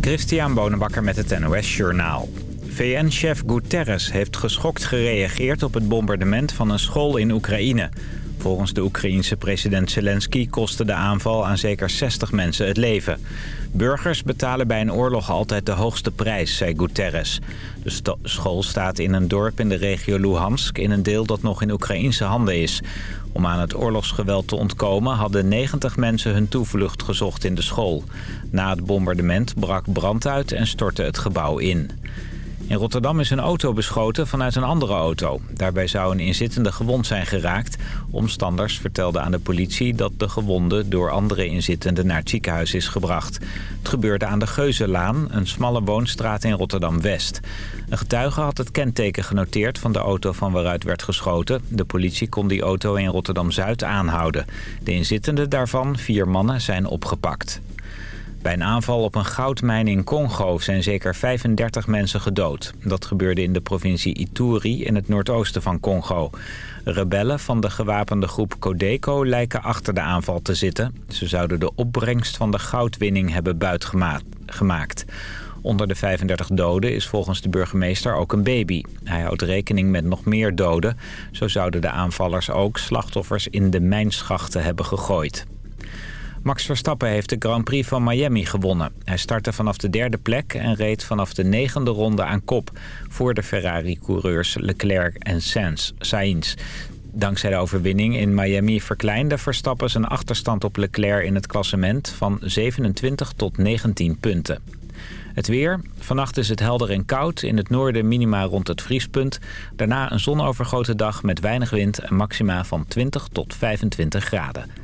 Christian Bonenbakker met het NOS Journaal. VN-chef Guterres heeft geschokt gereageerd op het bombardement van een school in Oekraïne. Volgens de Oekraïense president Zelensky kostte de aanval aan zeker 60 mensen het leven. Burgers betalen bij een oorlog altijd de hoogste prijs, zei Guterres. De school staat in een dorp in de regio Luhansk... in een deel dat nog in Oekraïnse handen is. Om aan het oorlogsgeweld te ontkomen hadden 90 mensen hun toevlucht gezocht in de school. Na het bombardement brak brand uit en stortte het gebouw in. In Rotterdam is een auto beschoten vanuit een andere auto. Daarbij zou een inzittende gewond zijn geraakt. Omstanders vertelden aan de politie dat de gewonde door andere inzittenden naar het ziekenhuis is gebracht. Het gebeurde aan de Geuzenlaan, een smalle woonstraat in Rotterdam-West. Een getuige had het kenteken genoteerd van de auto van waaruit werd geschoten. De politie kon die auto in Rotterdam-Zuid aanhouden. De inzittenden daarvan, vier mannen, zijn opgepakt. Bij een aanval op een goudmijn in Congo zijn zeker 35 mensen gedood. Dat gebeurde in de provincie Ituri in het noordoosten van Congo. Rebellen van de gewapende groep Codeco lijken achter de aanval te zitten. Ze zouden de opbrengst van de goudwinning hebben buitgemaakt. Onder de 35 doden is volgens de burgemeester ook een baby. Hij houdt rekening met nog meer doden. Zo zouden de aanvallers ook slachtoffers in de mijnschachten hebben gegooid. Max Verstappen heeft de Grand Prix van Miami gewonnen. Hij startte vanaf de derde plek en reed vanaf de negende ronde aan kop... voor de Ferrari-coureurs Leclerc en Sainz. Dankzij de overwinning in Miami verkleinde Verstappen zijn achterstand op Leclerc in het klassement... van 27 tot 19 punten. Het weer. Vannacht is het helder en koud. In het noorden minima rond het vriespunt. Daarna een zonovergoten dag met weinig wind en maxima van 20 tot 25 graden.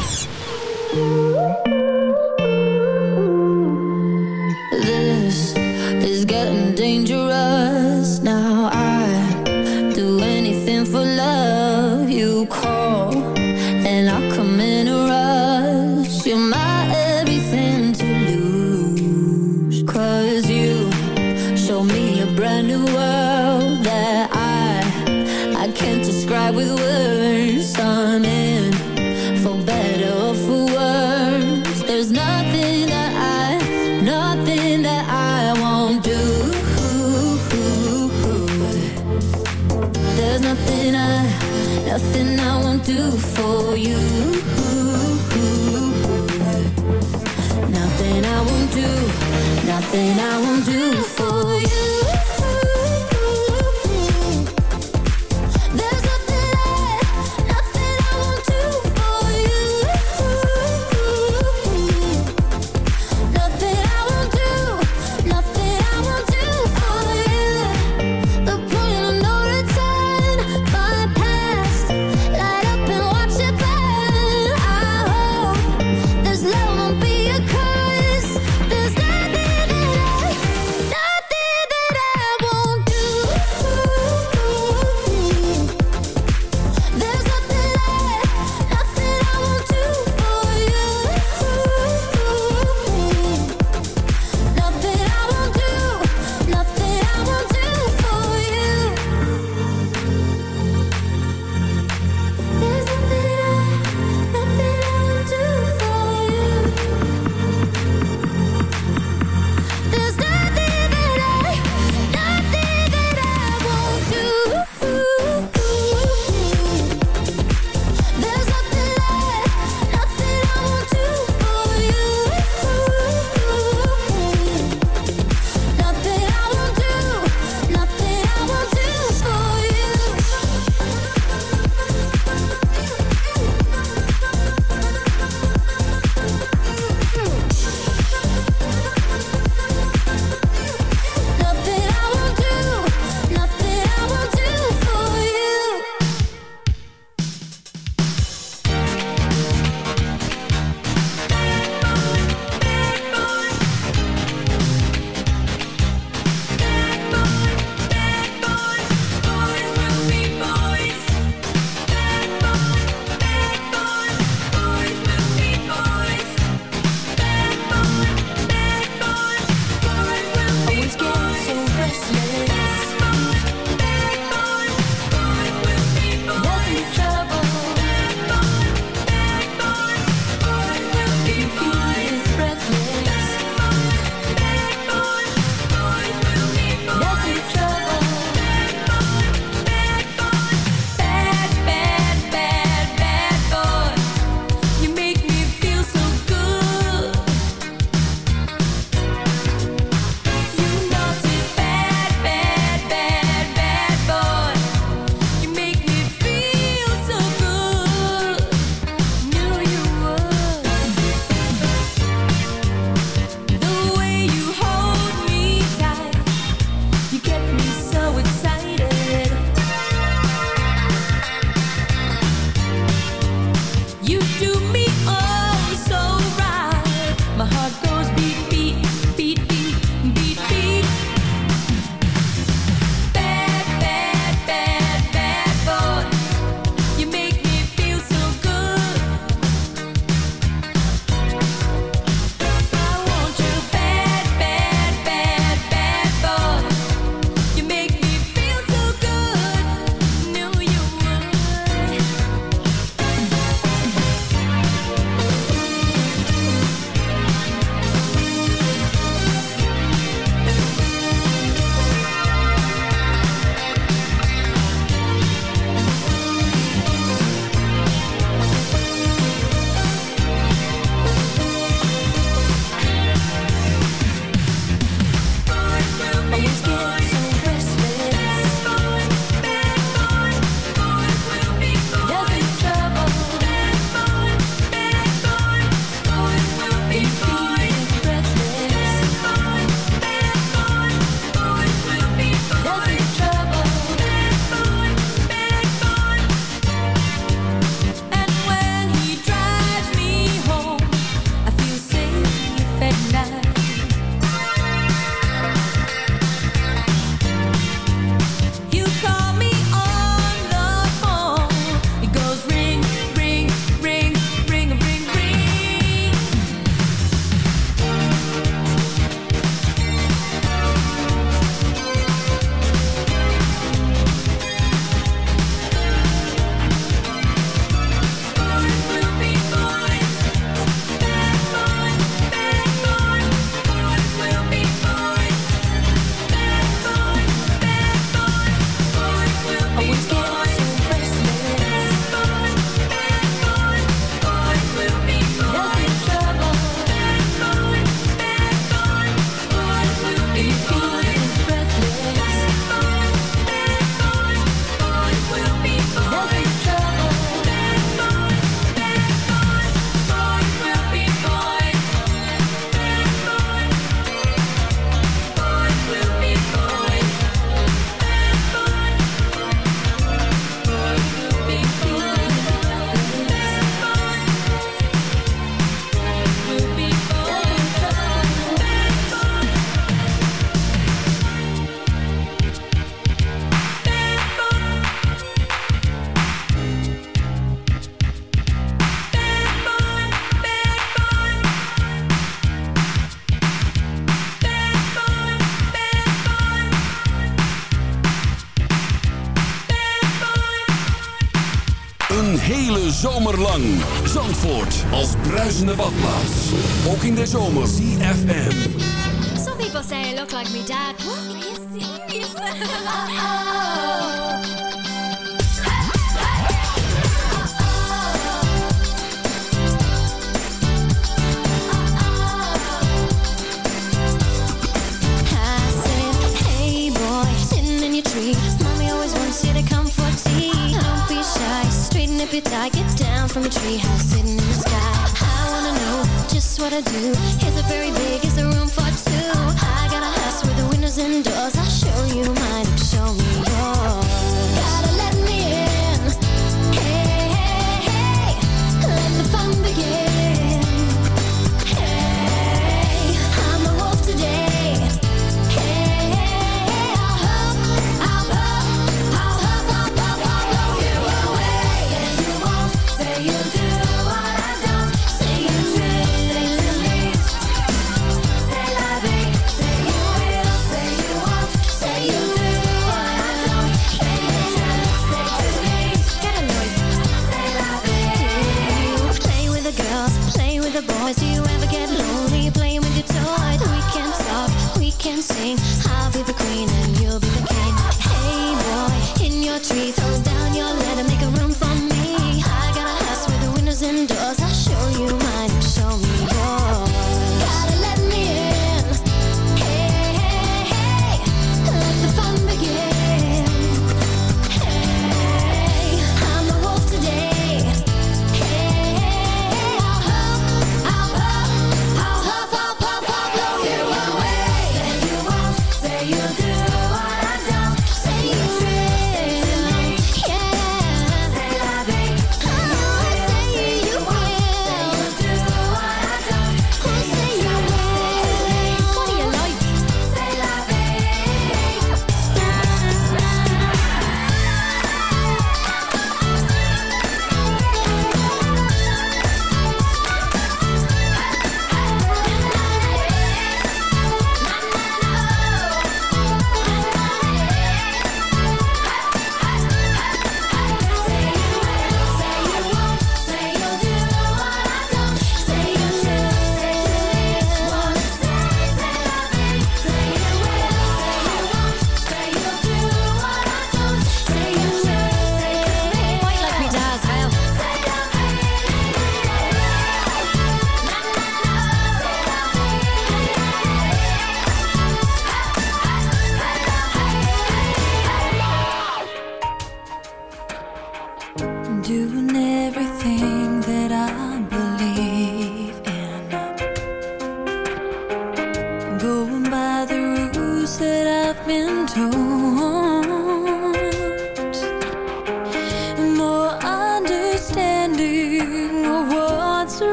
in the bottom.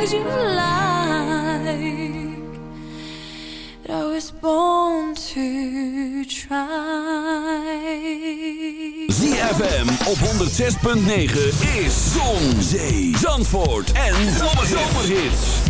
things you like that I was born to try. ZFM op 106.9 is Zon, Zee, Zandvoort en Zomerhits.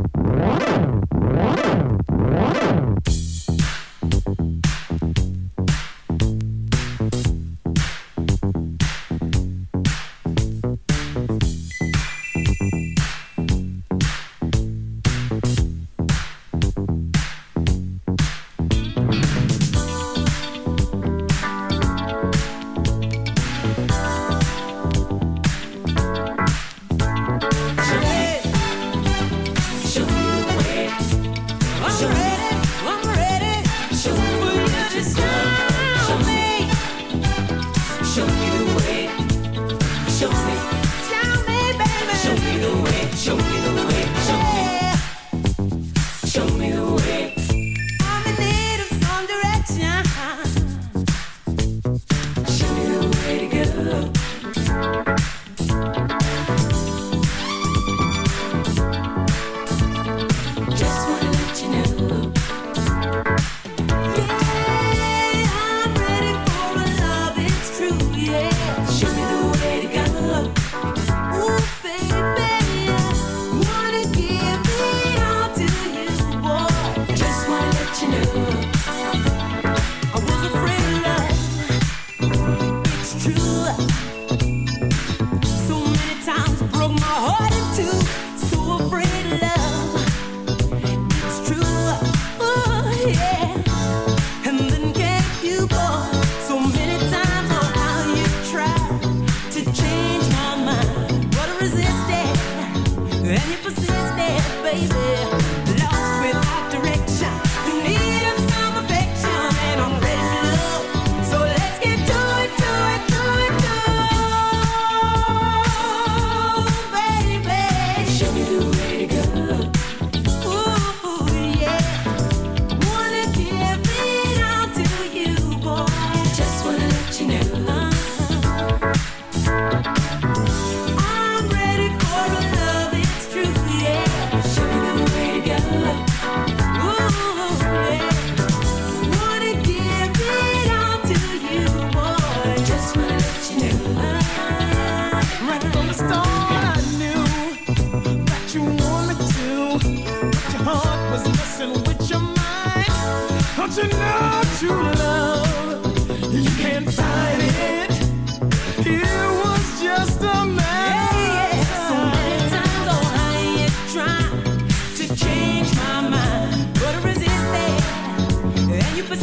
you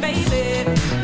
baby.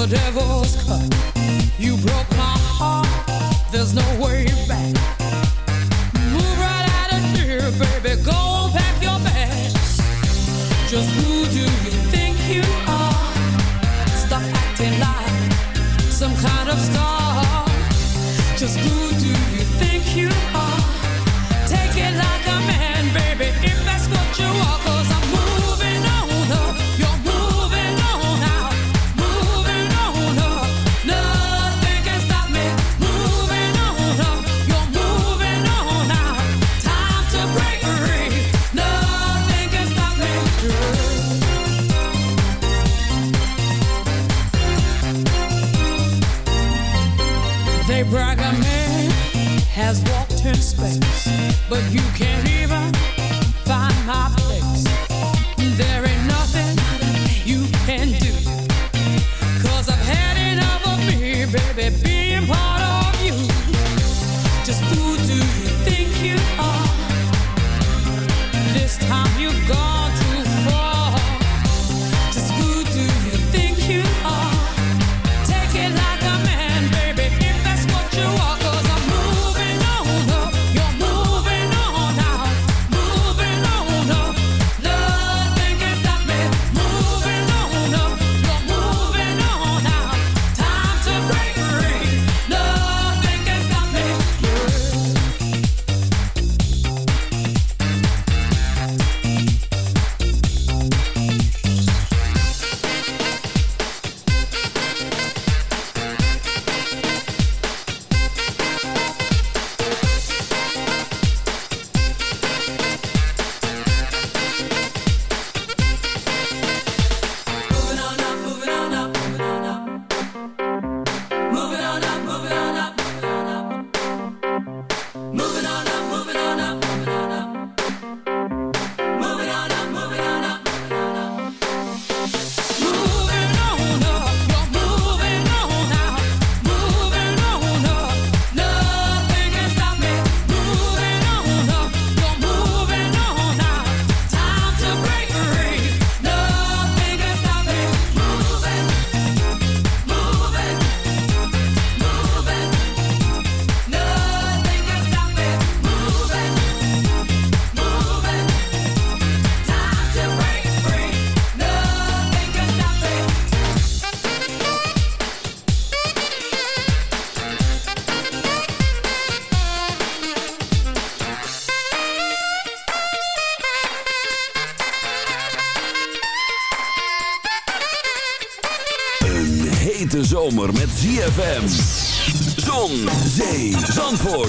The devil's cup.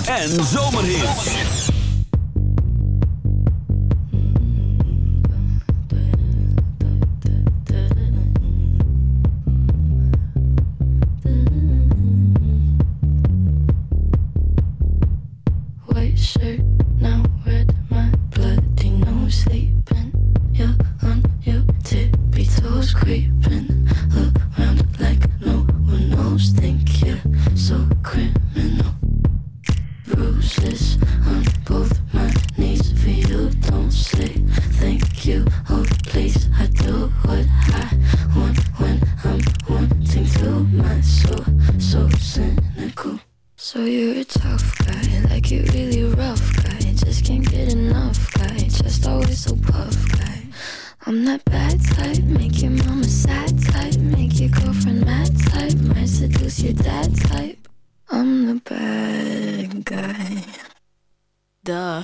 Zandvoort en zomerhits. Duh.